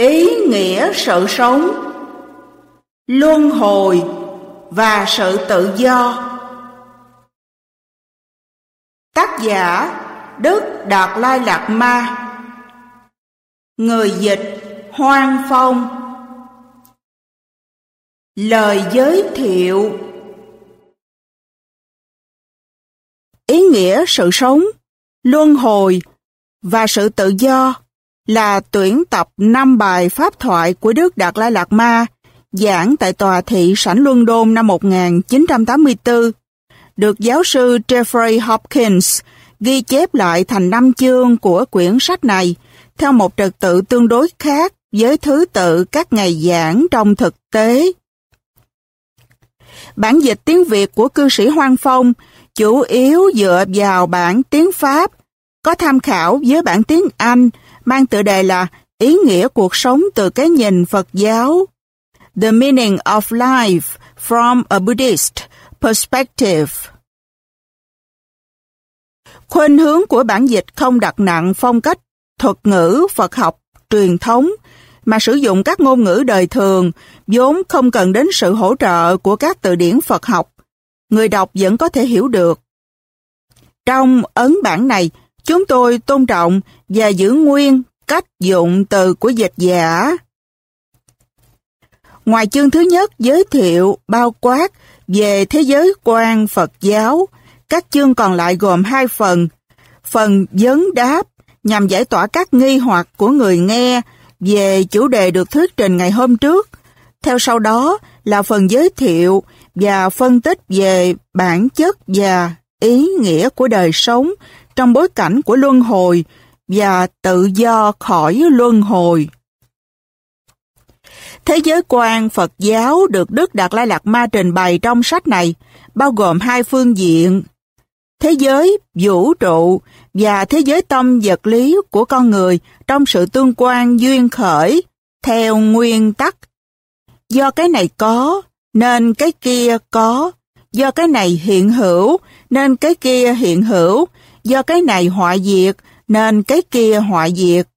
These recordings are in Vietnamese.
Ý nghĩa sự sống Luân hồi và sự tự do. Tác giả Đức Đạt Lai Lạt Ma. Người dịch Hoang Phong. Lời giới thiệu. Ý nghĩa sự sống, luân hồi và sự tự do là tuyển tập năm bài pháp thoại của Đức Đạt Lai Lạt Ma giảng tại tòa thị sảnh Luân Đôn năm 1984, được giáo sư Jeffrey Hopkins ghi chép lại thành năm chương của quyển sách này theo một trật tự tương đối khác với thứ tự các ngày giảng trong thực tế. Bản dịch tiếng Việt của cư sĩ Hoang Phong chủ yếu dựa vào bản tiếng Pháp, có tham khảo với bản tiếng Anh mang tựa đề là Ý nghĩa cuộc sống từ cái nhìn Phật giáo. The Meaning of Life from a Buddhist Perspective. Khuynh hướng của bản dịch không đặt nặng phong cách thuật ngữ Phật học truyền thống mà sử dụng các ngôn ngữ đời thường vốn không cần đến sự hỗ trợ của các từ điển Phật học. Người đọc vẫn có thể hiểu được. Trong ấn bản này, chúng tôi tôn trọng và giữ nguyên cách dụng từ của dịch giả. Ngoài chương thứ nhất giới thiệu bao quát về thế giới quan Phật giáo, các chương còn lại gồm hai phần. Phần vấn đáp nhằm giải tỏa các nghi hoặc của người nghe về chủ đề được thuyết trình ngày hôm trước. Theo sau đó là phần giới thiệu và phân tích về bản chất và ý nghĩa của đời sống trong bối cảnh của luân hồi và tự do khỏi luân hồi. Thế giới quan Phật giáo được Đức Đạt Lai Lạt Ma trình bày trong sách này bao gồm hai phương diện. Thế giới vũ trụ và thế giới tâm vật lý của con người trong sự tương quan duyên khởi theo nguyên tắc. Do cái này có, nên cái kia có. Do cái này hiện hữu, nên cái kia hiện hữu. Do cái này hoại diệt, nên cái kia hoại diệt.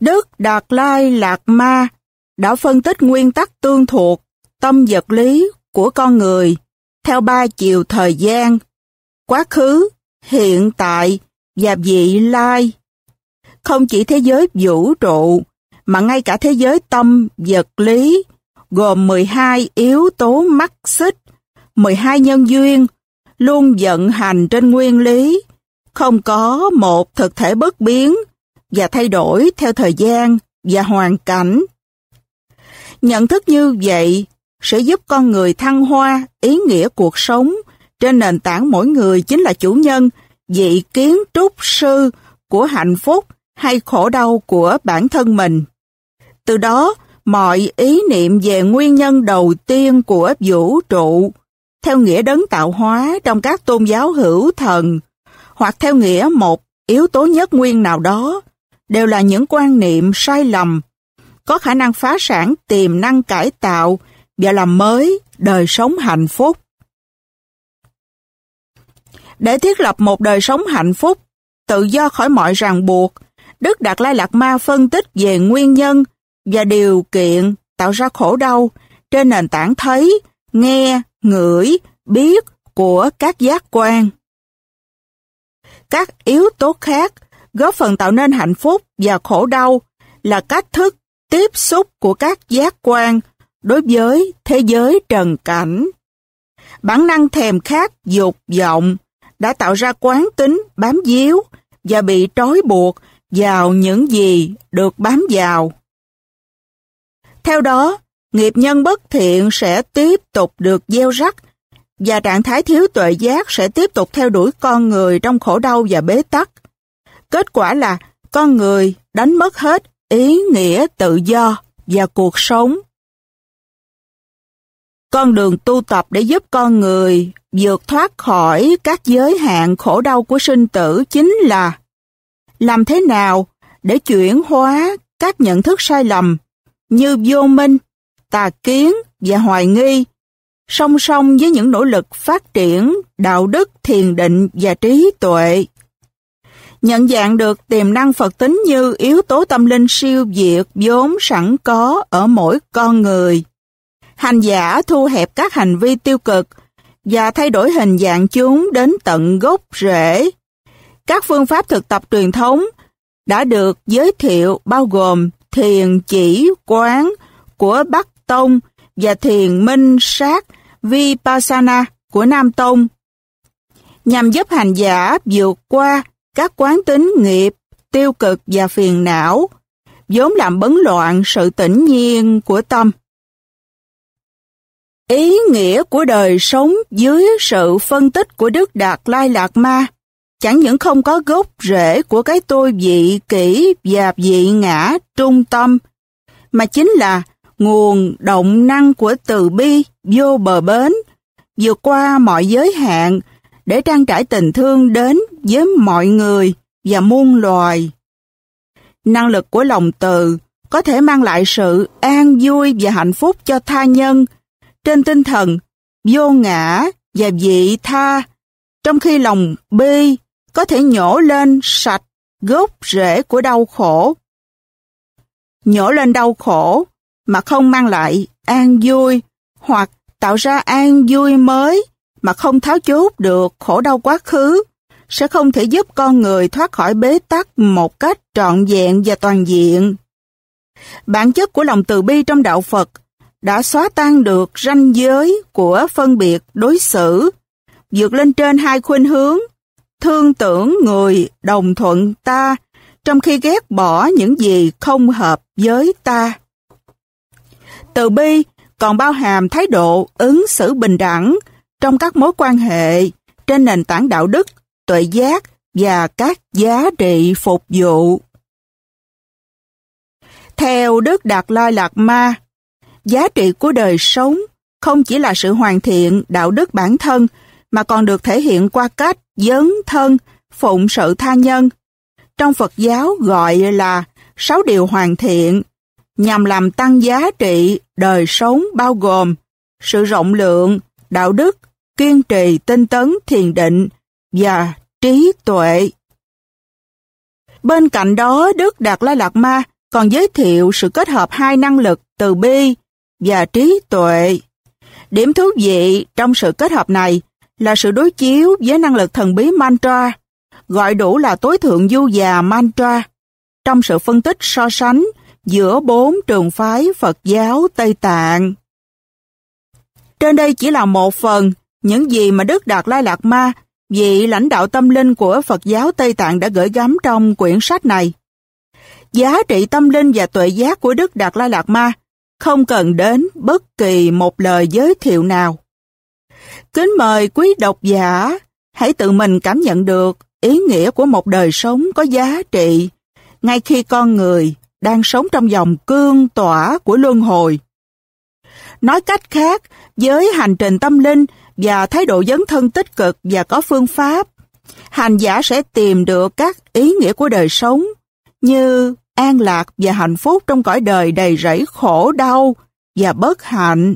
Đức Đạt Lai Lạt Ma đã phân tích nguyên tắc tương thuộc tâm vật lý của con người theo ba chiều thời gian, quá khứ, hiện tại và vị lai. Không chỉ thế giới vũ trụ, mà ngay cả thế giới tâm vật lý, gồm 12 yếu tố mắc xích, 12 nhân duyên, luôn vận hành trên nguyên lý, không có một thực thể bất biến và thay đổi theo thời gian và hoàn cảnh. Nhận thức như vậy sẽ giúp con người thăng hoa ý nghĩa cuộc sống trên nền tảng mỗi người chính là chủ nhân, vị kiến trúc sư của hạnh phúc hay khổ đau của bản thân mình. Từ đó, mọi ý niệm về nguyên nhân đầu tiên của vũ trụ theo nghĩa đấng tạo hóa trong các tôn giáo hữu thần, hoặc theo nghĩa một yếu tố nhất nguyên nào đó, đều là những quan niệm sai lầm, có khả năng phá sản tiềm năng cải tạo và làm mới đời sống hạnh phúc. Để thiết lập một đời sống hạnh phúc, tự do khỏi mọi ràng buộc, Đức Đạt Lai Lạt Ma phân tích về nguyên nhân và điều kiện tạo ra khổ đau trên nền tảng thấy, nghe, ngửi, biết của các giác quan. Các yếu tố khác góp phần tạo nên hạnh phúc và khổ đau là cách thức tiếp xúc của các giác quan đối với thế giới trần cảnh. Bản năng thèm khát, dục vọng đã tạo ra quán tính bám díu và bị trói buộc vào những gì được bám vào. Theo đó, nghiệp nhân bất thiện sẽ tiếp tục được gieo rắc và trạng thái thiếu tuệ giác sẽ tiếp tục theo đuổi con người trong khổ đau và bế tắc. Kết quả là con người đánh mất hết ý nghĩa tự do và cuộc sống. Con đường tu tập để giúp con người vượt thoát khỏi các giới hạn khổ đau của sinh tử chính là làm thế nào để chuyển hóa các nhận thức sai lầm như vô minh, tà kiến và hoài nghi, song song với những nỗ lực phát triển đạo đức, thiền định và trí tuệ. Nhận dạng được tiềm năng Phật tính như yếu tố tâm linh siêu việt vốn sẵn có ở mỗi con người. Hành giả thu hẹp các hành vi tiêu cực và thay đổi hình dạng chúng đến tận gốc rễ. Các phương pháp thực tập truyền thống đã được giới thiệu bao gồm thiền chỉ quán của Bắc Tông và thiền minh sát Vipassana của Nam Tông nhằm giúp hành giả vượt qua các quán tính nghiệp, tiêu cực và phiền não, vốn làm bấn loạn sự tĩnh nhiên của tâm. Ý nghĩa của đời sống dưới sự phân tích của Đức Đạt Lai Lạt Ma chẳng những không có gốc rễ của cái tôi vị kỷ và vị ngã trung tâm, mà chính là nguồn động năng của từ bi vô bờ bến, vượt qua mọi giới hạn để trang trải tình thương đến với mọi người và muôn loài. Năng lực của lòng từ có thể mang lại sự an vui và hạnh phúc cho tha nhân trên tinh thần vô ngã và vị tha, trong khi lòng bi có thể nhổ lên sạch gốc rễ của đau khổ. Nhổ lên đau khổ mà không mang lại an vui hoặc tạo ra an vui mới mà không tháo chốt được khổ đau quá khứ sẽ không thể giúp con người thoát khỏi bế tắc một cách trọn vẹn và toàn diện. Bản chất của lòng từ bi trong đạo Phật đã xóa tan được ranh giới của phân biệt đối xử, vượt lên trên hai khuynh hướng, thương tưởng người đồng thuận ta, trong khi ghét bỏ những gì không hợp với ta. Từ bi còn bao hàm thái độ ứng xử bình đẳng trong các mối quan hệ trên nền tảng đạo đức, tuệ giác và các giá trị phục vụ. Theo Đức Đạt Lai Lạt Ma, giá trị của đời sống không chỉ là sự hoàn thiện đạo đức bản thân mà còn được thể hiện qua cách dấn thân, phụng sự tha nhân. Trong Phật giáo gọi là sáu điều hoàn thiện nhằm làm tăng giá trị đời sống bao gồm sự rộng lượng, đạo đức, kiên trì, tinh tấn, thiền định và trí tuệ. Bên cạnh đó, Đức Đạt Lai Lạt Ma còn giới thiệu sự kết hợp hai năng lực từ bi và trí tuệ. Điểm thú vị trong sự kết hợp này là sự đối chiếu với năng lực thần bí mantra, gọi đủ là tối thượng du già mantra, trong sự phân tích so sánh giữa bốn trường phái Phật giáo Tây Tạng. Trên đây chỉ là một phần những gì mà Đức Đạt Lai Lạt Ma, vị lãnh đạo tâm linh của Phật giáo Tây Tạng đã gửi gắm trong quyển sách này. Giá trị tâm linh và tuệ giác của Đức Đạt Lai Lạt Ma không cần đến bất kỳ một lời giới thiệu nào. Kính mời quý độc giả hãy tự mình cảm nhận được ý nghĩa của một đời sống có giá trị ngay khi con người đang sống trong dòng cương tỏa của luân hồi. Nói cách khác, với hành trình tâm linh và thái độ dấn thân tích cực và có phương pháp, hành giả sẽ tìm được các ý nghĩa của đời sống như an lạc và hạnh phúc trong cõi đời đầy rẫy khổ đau và bất hạnh.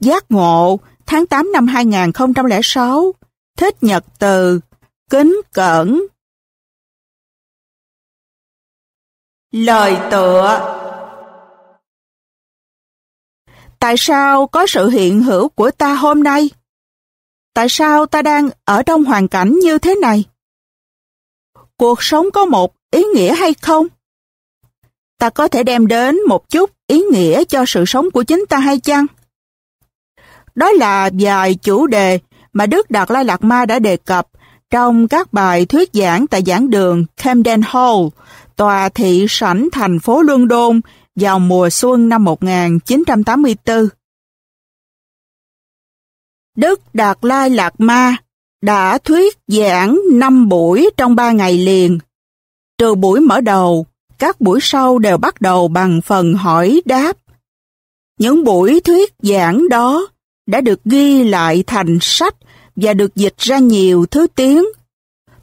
Giác ngộ tháng 8 năm 2006 Thích Nhật Từ Kính Cẩn Lời tựa Tại sao có sự hiện hữu của ta hôm nay? Tại sao ta đang ở trong hoàn cảnh như thế này? Cuộc sống có một ý nghĩa hay không? Ta có thể đem đến một chút ý nghĩa cho sự sống của chính ta hay chăng? Đó là vài chủ đề mà Đức Đạt Lai Lạt Ma đã đề cập trong các bài thuyết giảng tại giảng đường Camden Hall, tòa thị sảnh thành phố London vào mùa xuân năm 1984. Đức Đạt Lai Lạt Ma đã thuyết giảng 5 buổi trong 3 ngày liền. Trừ buổi mở đầu, các buổi sau đều bắt đầu bằng phần hỏi đáp. Những buổi thuyết giảng đó đã được ghi lại thành sách và được dịch ra nhiều thứ tiếng.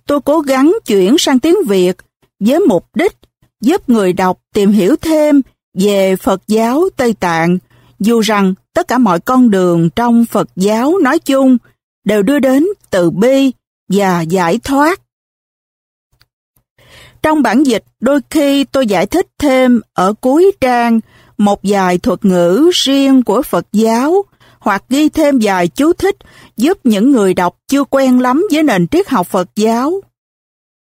Tôi cố gắng chuyển sang tiếng Việt với mục đích giúp người đọc tìm hiểu thêm về Phật giáo Tây Tạng, dù rằng tất cả mọi con đường trong Phật giáo nói chung đều đưa đến từ bi và giải thoát. Trong bản dịch, đôi khi tôi giải thích thêm ở cuối trang một vài thuật ngữ riêng của Phật giáo hoặc ghi thêm vài chú thích giúp những người đọc chưa quen lắm với nền triết học Phật giáo.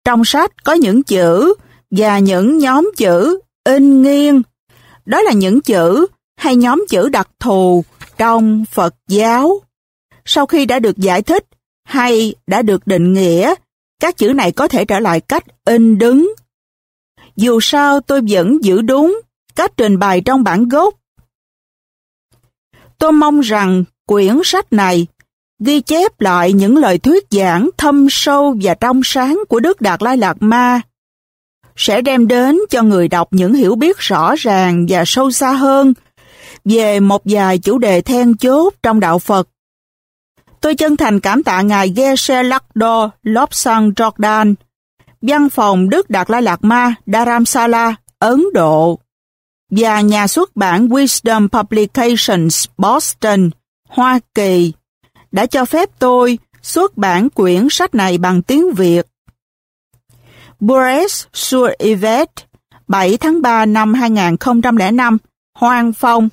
Trong sách có những chữ và những nhóm chữ in nghiêng. Đó là những chữ hay nhóm chữ đặc thù trong Phật giáo. Sau khi đã được giải thích hay đã được định nghĩa, các chữ này có thể trở lại cách in đứng. Dù sao tôi vẫn giữ đúng cách trình bày trong bản gốc. Tôi mong rằng quyển sách này ghi chép lại những lời thuyết giảng thâm sâu và trong sáng của Đức Đạt Lai Lạt Ma sẽ đem đến cho người đọc những hiểu biết rõ ràng và sâu xa hơn về một vài chủ đề then chốt trong đạo Phật. Tôi chân thành cảm tạ Ngài Geshe Lakdo Lobsang Jordan, văn phòng Đức Đạt Lai Lạt Ma Dharamsala, Ấn Độ, và nhà xuất bản Wisdom Publications Boston, Hoa Kỳ, đã cho phép tôi xuất bản quyển sách này bằng tiếng Việt. Boris sur Yvette, 7 tháng 3 năm 2005, Hoang Phong